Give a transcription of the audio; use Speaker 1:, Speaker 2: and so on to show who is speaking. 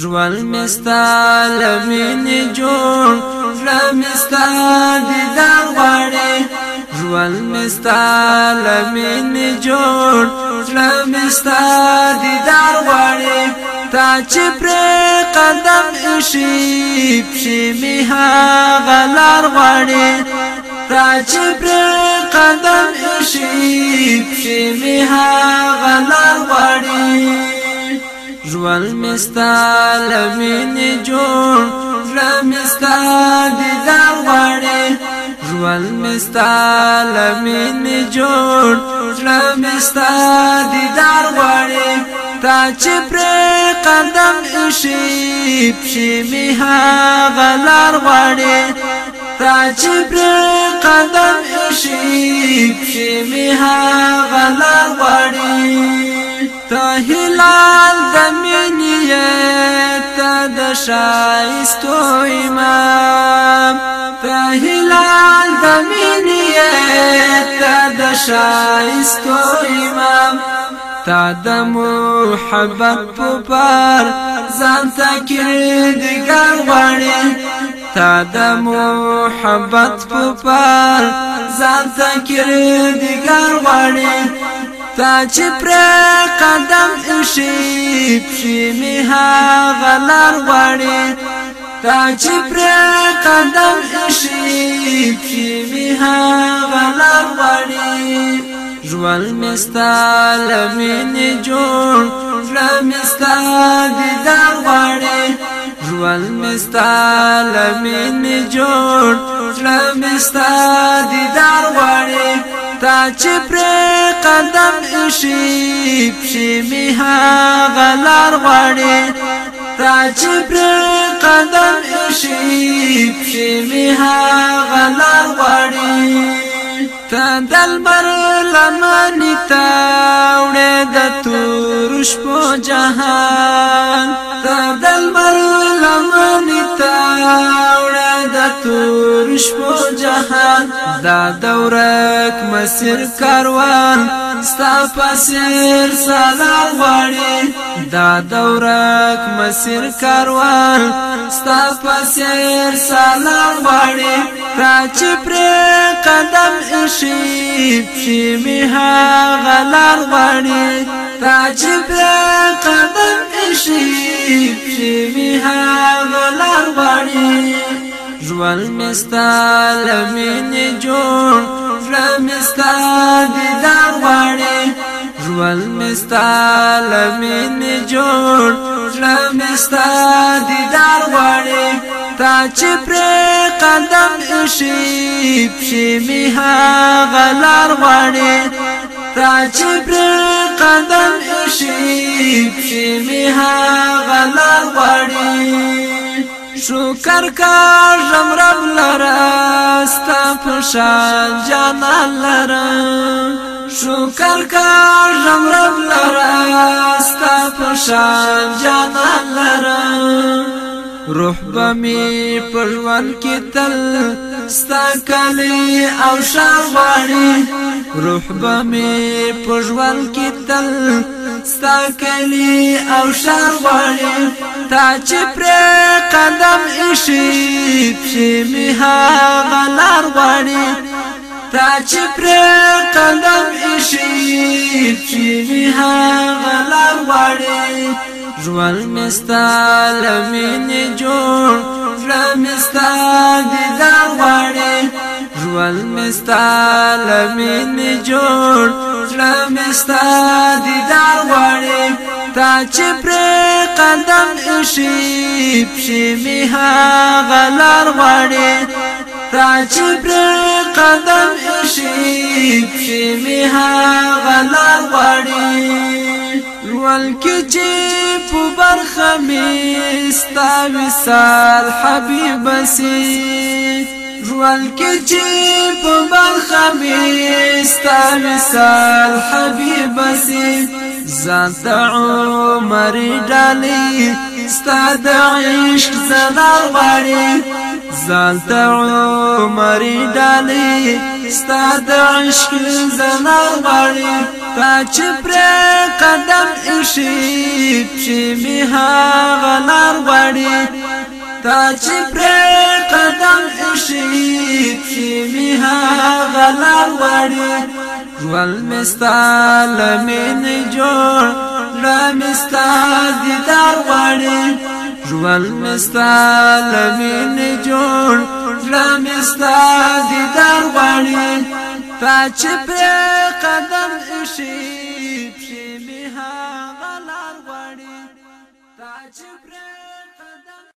Speaker 1: ژوند مستا لمن جوړ لمستا دیدار غواړي ژوند مستا لمن جوړ لمستا دیدار غواړي تا چې پر قدم شي شي می ها غلار غواړي تا چې پر قدم شي شي می ها غلار غواړي ژوند مستا لمن جوړ لمستا دیدار غواړي ژوند مستا لمن جوړ لمستا دیدار غواړي تا چې پر قدم شي شي می ها غلار غواړي تا چې پر قدم شي شي می ها غلار غواړي تا هلال شریعت د شایستو امام په هلال د مینیت د شایستو امام تا د محبت په بار ځان تکرید ګر وړي تا د محبت په پار ځان ذکر تا چې پر قدم شي پښې می ها غلار وړي تا چې پر قدم شي پښې می ها غلار وړي ژوند مستا لمن جوړ لمستا دي دا وړي ژوند مستا لمن جوړ لمستا دي دا وړي تا چې پر قدم ایشی پشی می ها غلار غړی را چې پر قدم ایشی پشی می ها غلار غړی تندل بر لمنی تا وړه د تور شپو جهان شو جهان دا دورک مسیر کاروان ستا پسیر سلام غواړي دا دورک مسیر کاروان ستا پسیر سلام غواړي راچ پر قدم اشي شي می ها غلار غواړي راچ پر قدم اشي شي می ها غلار ژوند مستا لمن جوړ رمستا دیدار غواړي ژوند مستا لمن جوړ رمستا دیدار غواړي تا چې پر قدم شي شي می ها غلار غواړي تا چې پر قدم شي شي می ها غلار غواړي شکر کا رب لرا ستا پشان جانا لرا شکر کا رب لرا ستا پشان جانا لرا روح بمی پرون کی تل ستا کلی او شاواری روح به می پژوال کې تل ستا کلی او شار غواړي تا چې پر قدم ایشي پښې می ها غلار غواړي تا چې پر قدم ایشي پښې می ها غلار غواړي ژوند مستا لمن جوړ ژوند مستا دیدار غواړي ول مستال مين جوړ لا مستال دیدار وړي تا چې پر قدم شي شي می ها غلار وړي تا چې پر قدم شي شي می ها غلار وړي ول کې چې په برخه می ستا وصال حبيب سي ژوند کې چې په برخه مې ستا مثال حبیب سي ځان ته عمر ډالې ستا د عشق زنا غواړي ځان ته عمر ډالې ستا د عشق زنا غواړي تا چې پر قدم ایشي چې می ها غلار غواړي تا چې پر شي چې می ها غلا وړي ژوند مستال مين جوړ را مستال دیدار وړي ژوند مستال مين جوړ را مستال دیدار وړي تا چې پر قدم شي شي می ها غلا وړي تا چې